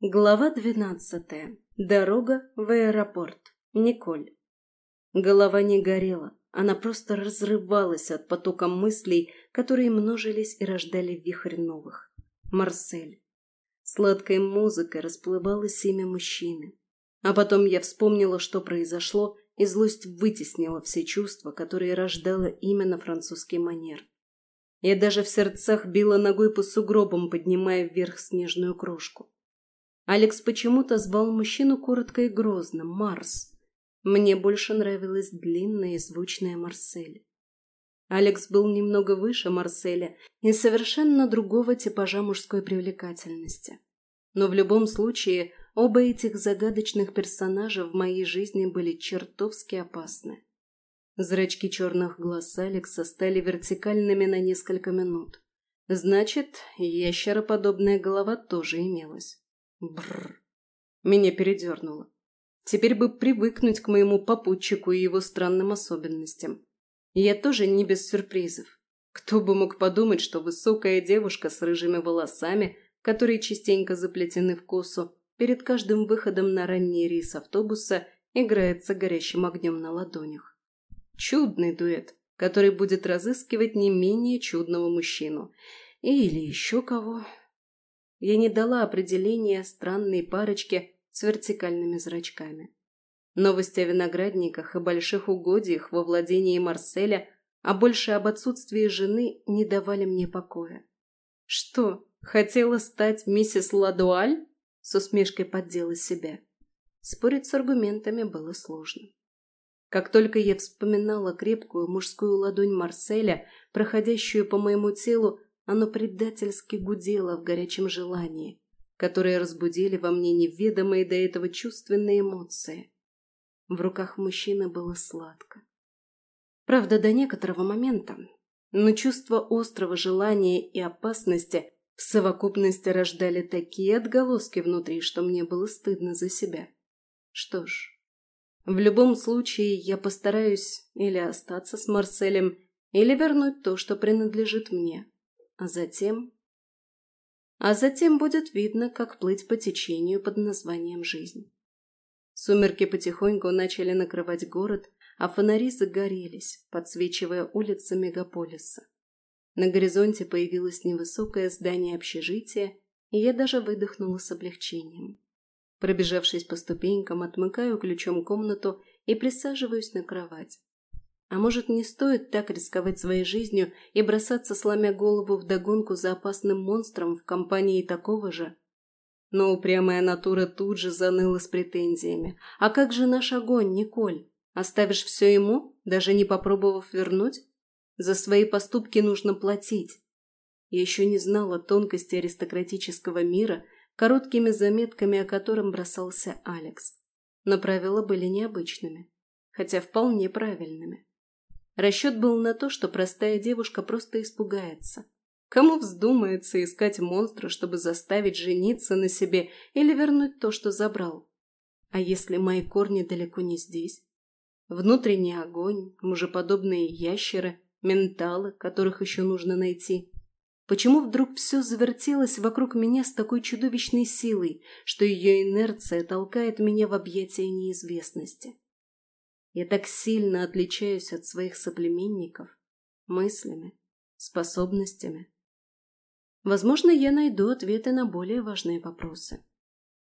Глава двенадцатая. Дорога в аэропорт. Николь. Голова не горела, она просто разрывалась от потока мыслей, которые множились и рождали вихрь новых. Марсель. Сладкой музыкой расплывалось имя мужчины. А потом я вспомнила, что произошло, и злость вытеснила все чувства, которые рождало именно французский манер. Я даже в сердцах била ногой по сугробам, поднимая вверх снежную крошку. Алекс почему-то звал мужчину коротко и грозно «Марс». Мне больше нравилась длинная и звучная Марсель. Алекс был немного выше Марселя и совершенно другого типажа мужской привлекательности. Но в любом случае оба этих загадочных персонажа в моей жизни были чертовски опасны. Зрачки черных глаз Алекса стали вертикальными на несколько минут. Значит, ящероподобная голова тоже имелась. Бррр. Меня передернуло. Теперь бы привыкнуть к моему попутчику и его странным особенностям. я тоже не без сюрпризов. Кто бы мог подумать, что высокая девушка с рыжими волосами, которые частенько заплетены в косу, перед каждым выходом на ранний рейс автобуса играется горящим огнем на ладонях. Чудный дуэт, который будет разыскивать не менее чудного мужчину. Или еще кого, я не дала определения странной парочке с вертикальными зрачками. Новости о виноградниках и больших угодьях во владении Марселя, а больше об отсутствии жены, не давали мне покоя. «Что, хотела стать миссис Ладуаль?» С усмешкой поддела себя. Спорить с аргументами было сложно. Как только я вспоминала крепкую мужскую ладонь Марселя, проходящую по моему телу, оно предательски гудело в горячем желании, которые разбудили во мне неведомые до этого чувственные эмоции. В руках мужчины было сладко. Правда, до некоторого момента, но чувство острого желания и опасности в совокупности рождали такие отголоски внутри, что мне было стыдно за себя. Что ж, в любом случае я постараюсь или остаться с Марселем, или вернуть то, что принадлежит мне. А затем... А затем будет видно, как плыть по течению под названием «Жизнь». Сумерки потихоньку начали накрывать город, а фонари загорелись, подсвечивая улицы мегаполиса. На горизонте появилось невысокое здание общежития, и я даже выдохнула с облегчением. Пробежавшись по ступенькам, отмыкаю ключом комнату и присаживаюсь на кровать. А может, не стоит так рисковать своей жизнью и бросаться, сломя голову вдогонку за опасным монстром в компании такого же? Но упрямая натура тут же заныла с претензиями. «А как же наш огонь, Николь? Оставишь все ему, даже не попробовав вернуть? За свои поступки нужно платить». Я еще не знала тонкости аристократического мира, короткими заметками о котором бросался Алекс. Но правила были необычными, хотя вполне правильными. Расчет был на то, что простая девушка просто испугается. Кому вздумается искать монстра, чтобы заставить жениться на себе или вернуть то, что забрал? А если мои корни далеко не здесь? Внутренний огонь, мужеподобные ящеры, менталы, которых еще нужно найти. Почему вдруг все завертелось вокруг меня с такой чудовищной силой, что ее инерция толкает меня в объятия неизвестности? Я так сильно отличаюсь от своих соплеменников мыслями, способностями. Возможно, я найду ответы на более важные вопросы.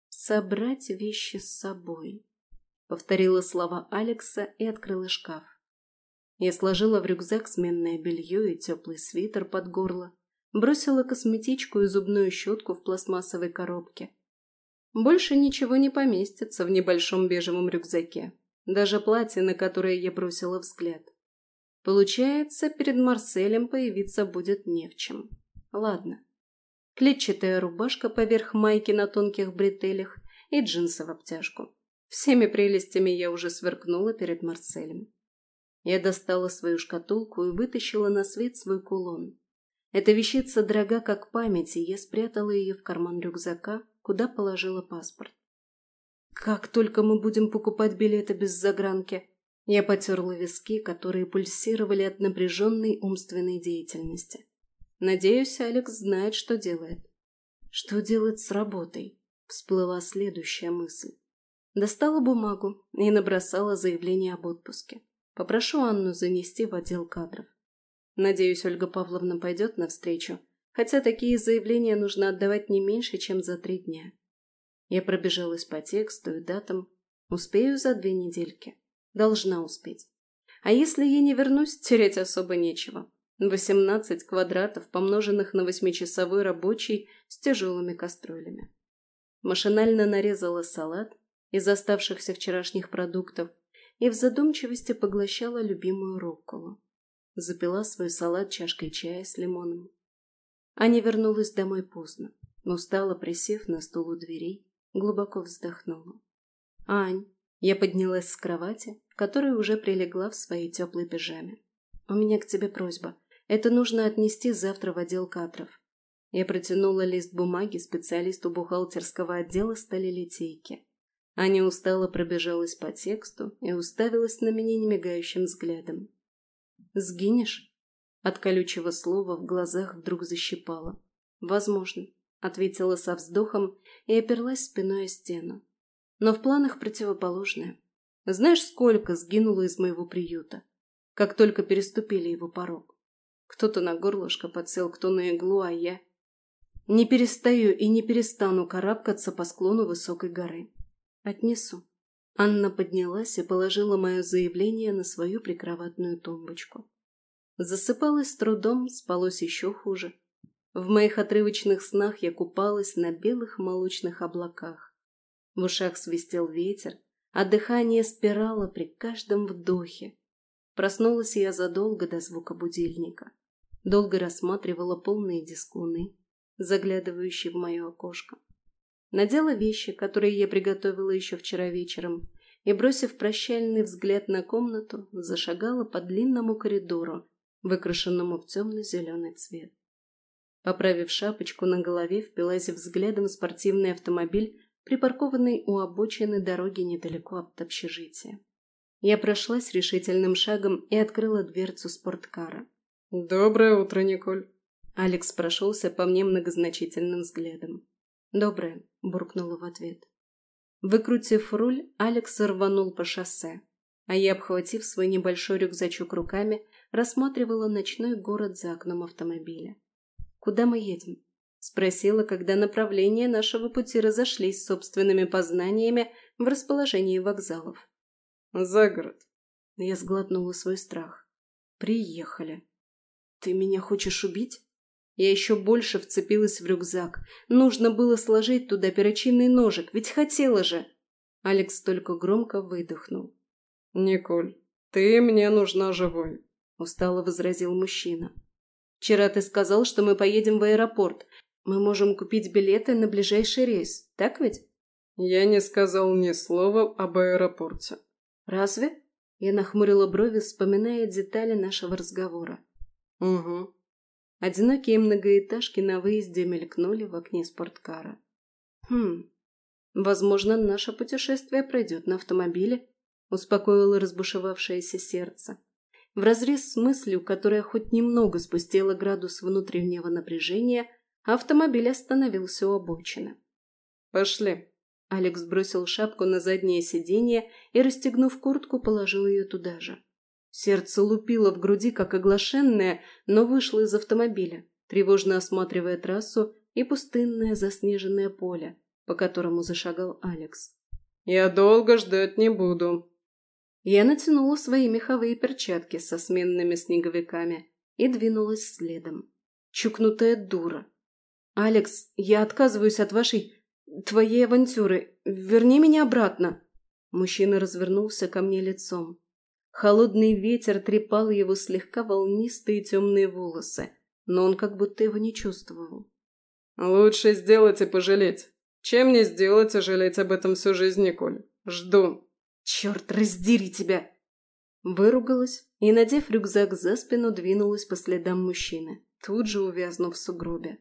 «Собрать вещи с собой», — повторила слова Алекса и открыла шкаф. Я сложила в рюкзак сменное белье и теплый свитер под горло, бросила косметичку и зубную щетку в пластмассовой коробке. Больше ничего не поместится в небольшом бежевом рюкзаке даже платье, на которое я бросила взгляд. Получается, перед Марселем появиться будет не в чем. Ладно. Клетчатая рубашка поверх майки на тонких бретелях и джинсы в обтяжку. Всеми прелестями я уже сверкнула перед Марселем. Я достала свою шкатулку и вытащила на свет свой кулон. Эта вещица дорога как память, и я спрятала ее в карман рюкзака, куда положила паспорт. Как только мы будем покупать билеты без загранки? Я потерла виски, которые пульсировали от напряженной умственной деятельности. Надеюсь, Алекс знает, что делает. Что делать с работой? всплыла следующая мысль. Достала бумагу и набросала заявление об отпуске. Попрошу Анну занести в отдел кадров. Надеюсь, Ольга Павловна пойдет навстречу, хотя такие заявления нужно отдавать не меньше, чем за три дня. Я пробежалась по тексту и датам. Успею за две недельки. Должна успеть. А если я не вернусь, терять особо нечего. Восемнадцать квадратов, помноженных на восьмичасовой рабочий с тяжелыми кастрюлями. Машинально нарезала салат из оставшихся вчерашних продуктов и в задумчивости поглощала любимую рокколу. Запила свой салат чашкой чая с лимоном. Аня вернулась домой поздно, но устала, присев на стул у дверей, глубоко вздохнула. «Ань!» Я поднялась с кровати, в которой уже прилегла в своей теплой пижаме. «У меня к тебе просьба. Это нужно отнести завтра в отдел кадров». Я протянула лист бумаги специалисту бухгалтерского отдела сталелитейки. Аня устало пробежалась по тексту и уставилась на меня немигающим взглядом. «Сгинешь?» От колючего слова в глазах вдруг защипало. «Возможно», — ответила со вздохом и оперлась спиной о стену. «Но в планах противоположное. Знаешь, сколько сгинуло из моего приюта, как только переступили его порог? Кто-то на горлышко подсел, кто на иглу, а я... Не перестаю и не перестану карабкаться по склону высокой горы. Отнесу». Анна поднялась и положила мое заявление на свою прикроватную тумбочку. Засыпалась с трудом, спалось еще хуже. В моих отрывочных снах я купалась на белых молочных облаках. В ушах свистел ветер, а дыхание спирало при каждом вдохе. Проснулась я задолго до звука будильника. Долго рассматривала полные диски луны, заглядывающие в мое окошко. Надела вещи, которые я приготовила еще вчера вечером, и, бросив прощальный взгляд на комнату, зашагала по длинному коридору, выкрашенному в темно-зеленый цвет. Поправив шапочку на голове, впилась взглядом в спортивный автомобиль, припаркованный у обочины дороги недалеко от общежития. Я прошлась решительным шагом и открыла дверцу спорткара. «Доброе утро, Николь!» Алекс прошелся по мне многозначительным взглядом. «Доброе», — буркнула в ответ. Выкрутив руль, Алекс рванул по шоссе, а я, обхватив свой небольшой рюкзачок руками, рассматривала ночной город за окном автомобиля. «Куда мы едем?» — спросила, когда направления нашего пути разошлись с собственными познаниями в расположении вокзалов. «За город». Я сглотнула свой страх. «Приехали». «Ты меня хочешь убить?» Я еще больше вцепилась в рюкзак. Нужно было сложить туда перочинный ножик, ведь хотела же. Алекс только громко выдохнул. «Николь, ты мне нужна живой», — устало возразил мужчина. «Вчера ты сказал, что мы поедем в аэропорт. Мы можем купить билеты на ближайший рейс, так ведь?» «Я не сказал ни слова об аэропорте». «Разве?» Я нахмурила брови, вспоминая детали нашего разговора. «Угу», Одинокие многоэтажки на выезде мелькнули в окне спорткара. «Хм, возможно, наше путешествие пройдет на автомобиле», успокоило разбушевавшееся сердце. Вразрез с мыслью, которая хоть немного спустила градус внутреннего напряжения, автомобиль остановился у обочины. «Пошли». Алекс бросил шапку на заднее сиденье и, расстегнув куртку, положил ее туда же. Сердце лупило в груди, как оглашенное, но вышло из автомобиля, тревожно осматривая трассу и пустынное заснеженное поле, по которому зашагал Алекс. «Я долго ждать не буду». Я натянула свои меховые перчатки со сменными снеговиками и двинулась следом. Чукнутая дура. «Алекс, я отказываюсь от вашей... твоей авантюры. Верни меня обратно». Мужчина развернулся ко мне лицом. Холодный ветер трепал его слегка волнистые темные волосы, но он как будто его не чувствовал. «Лучше сделать и пожалеть, чем не сделать и жалеть об этом всю жизнь, Николь. Жду». «Черт, раздери тебя!» Выругалась и, надев рюкзак за спину, двинулась по следам мужчины, тут же увязнув в сугробе.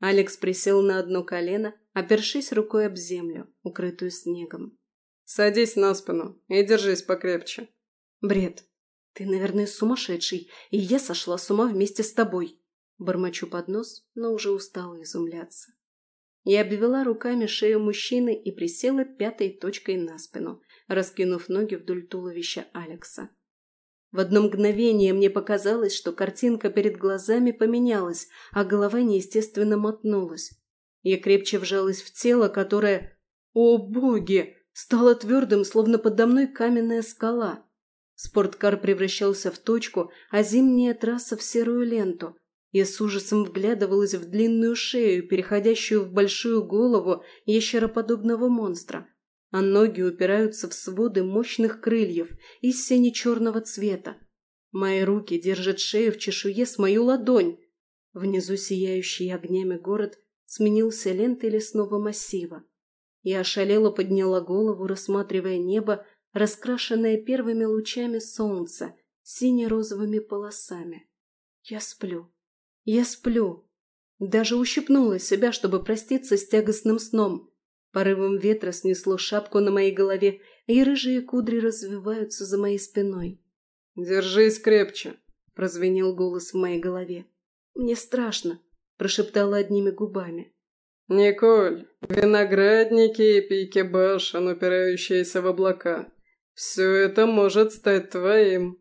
Алекс присел на одно колено, опершись рукой об землю, укрытую снегом. «Садись на спину и держись покрепче», Бред. Ты, наверное, сумасшедший, и я сошла с ума вместе с тобой. Бормочу под нос, но уже устала изумляться. Я обвела руками шею мужчины и присела пятой точкой на спину, раскинув ноги вдоль туловища Алекса. В одно мгновение мне показалось, что картинка перед глазами поменялась, а голова неестественно мотнулась. Я крепче вжалась в тело, которое... О, боги! Стало твердым, словно подо мной каменная скала. Спорткар превращался в точку, а зимняя трасса в серую ленту. Я с ужасом вглядывалась в длинную шею, переходящую в большую голову ящероподобного монстра, а ноги упираются в своды мощных крыльев из сине-черного цвета. Мои руки держат шею в чешуе с мою ладонь. Внизу сияющий огнями город сменился лентой лесного массива. Я ошалело подняла голову, рассматривая небо, раскрашенное первыми лучами солнца, сине-розовыми полосами. Я сплю. Я сплю. Даже ущипнула себя, чтобы проститься с тягостным сном. Порывом ветра снесло шапку на моей голове, и рыжие кудри развиваются за моей спиной. «Держись крепче!» – прозвенел голос в моей голове. «Мне страшно!» – прошептала одними губами. «Николь, виноградники и пики башен, упирающиеся в облака. Все это может стать твоим!»